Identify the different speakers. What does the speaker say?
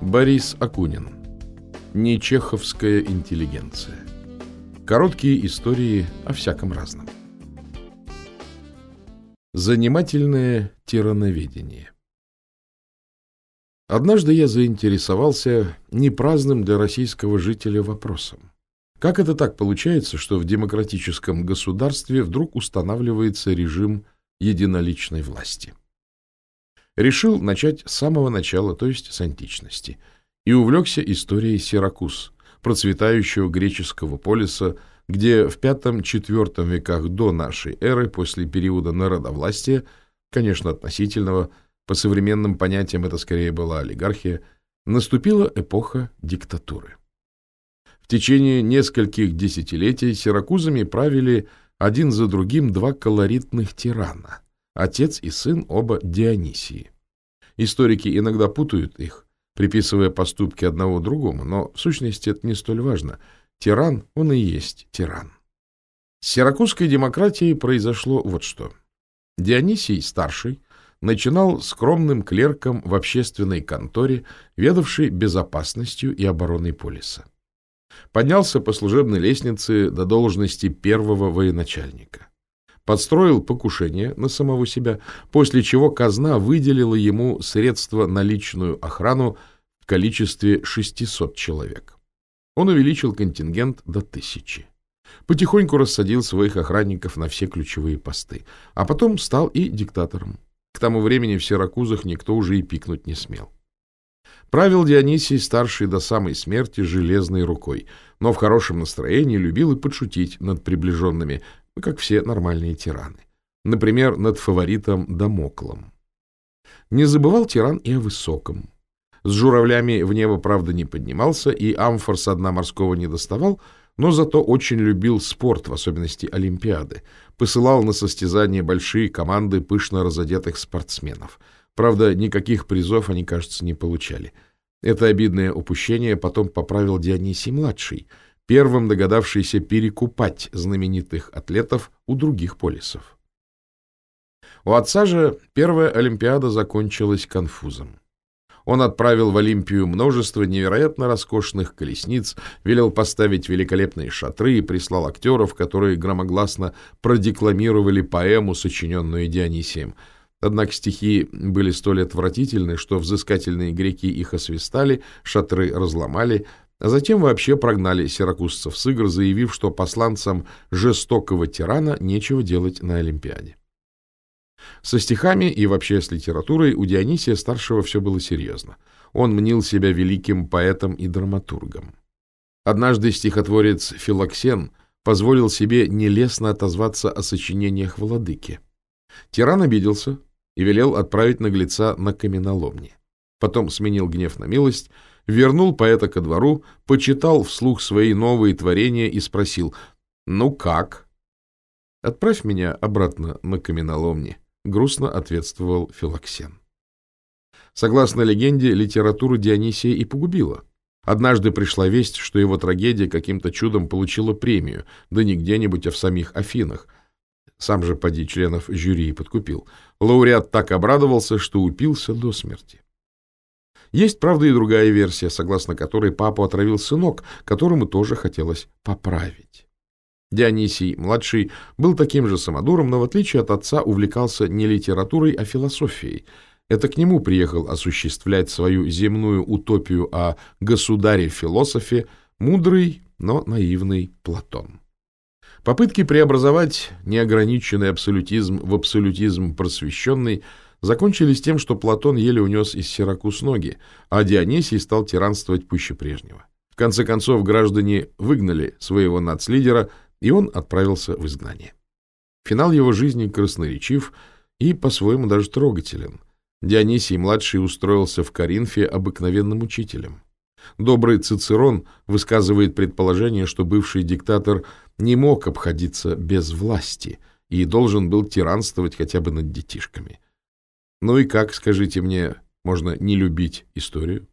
Speaker 1: Борис Акунин. Нечеховская интеллигенция. Короткие истории о всяком разном. Занимательное тирановедение. Однажды я заинтересовался непраздным для российского жителя вопросом. Как это так получается, что в демократическом государстве вдруг устанавливается режим единоличной власти? Решил начать с самого начала, то есть с античности, и увлекся историей Сиракуз, процветающего греческого полиса, где в V-IV веках до нашей эры, после периода народовластия, конечно, относительного, по современным понятиям это скорее была олигархия, наступила эпоха диктатуры. В течение нескольких десятилетий сиракузами правили один за другим два колоритных тирана – Отец и сын оба Дионисии. Историки иногда путают их, приписывая поступки одного другому, но в сущности это не столь важно. Тиран, он и есть тиран. С сиракузской демократией произошло вот что. Дионисий старший начинал скромным клерком в общественной конторе, ведавшей безопасностью и обороной полиса. Поднялся по служебной лестнице до должности первого военачальника подстроил покушение на самого себя, после чего казна выделила ему средства на личную охрану в количестве 600 человек. Он увеличил контингент до тысячи. Потихоньку рассадил своих охранников на все ключевые посты, а потом стал и диктатором. К тому времени в Сиракузах никто уже и пикнуть не смел. Правил Дионисий старший до самой смерти железной рукой, но в хорошем настроении любил и подшутить над приближенными, как все нормальные тираны. Например, над фаворитом Дамоклом. Не забывал тиран и о высоком. С журавлями в небо, правда, не поднимался, и амфор со дна морского не доставал, но зато очень любил спорт, в особенности Олимпиады. Посылал на состязания большие команды пышно разодетых спортсменов. Правда, никаких призов они, кажется, не получали. Это обидное упущение потом поправил Дионисий-младший — первым догадавшийся перекупать знаменитых атлетов у других полисов. У отца же первая Олимпиада закончилась конфузом. Он отправил в Олимпию множество невероятно роскошных колесниц, велел поставить великолепные шатры и прислал актеров, которые громогласно продекламировали поэму, сочиненную Дионисием. Однако стихи были столь отвратительны, что взыскательные греки их освистали, шатры разломали, а затем вообще прогнали сиракузцев с игр, заявив, что посланцам жестокого тирана нечего делать на Олимпиаде. Со стихами и вообще с литературой у Дионисия старшего все было серьезно. Он мнил себя великим поэтом и драматургом. Однажды стихотворец Филоксен позволил себе нелестно отозваться о сочинениях владыки. Тиран обиделся и велел отправить наглеца на каменоломни. Потом сменил гнев на милость — вернул поэта ко двору, почитал вслух свои новые творения и спросил «Ну как?» «Отправь меня обратно на каменоломни», — грустно ответствовал Филоксен. Согласно легенде, литературу Дионисия и погубила. Однажды пришла весть, что его трагедия каким-то чудом получила премию, да не где-нибудь, а в самих Афинах. Сам же поди членов жюри подкупил. Лауреат так обрадовался, что упился до смерти. Есть, правда, и другая версия, согласно которой папу отравил сынок, которому тоже хотелось поправить. Дионисий, младший, был таким же самодуром, но в отличие от отца увлекался не литературой, а философией. Это к нему приехал осуществлять свою земную утопию о государе-философе мудрый, но наивный Платон. Попытки преобразовать неограниченный абсолютизм в абсолютизм просвещенный – закончились тем, что Платон еле унес из Сиракуз ноги, а Дионисий стал тиранствовать пуще прежнего. В конце концов, граждане выгнали своего нацлидера, и он отправился в изгнание. Финал его жизни красноречив и по-своему даже трогателен. Дионисий-младший устроился в Коринфе обыкновенным учителем. Добрый Цицерон высказывает предположение, что бывший диктатор не мог обходиться без власти и должен был тиранствовать хотя бы над детишками – ну и как, скажите мне, можно не любить историю?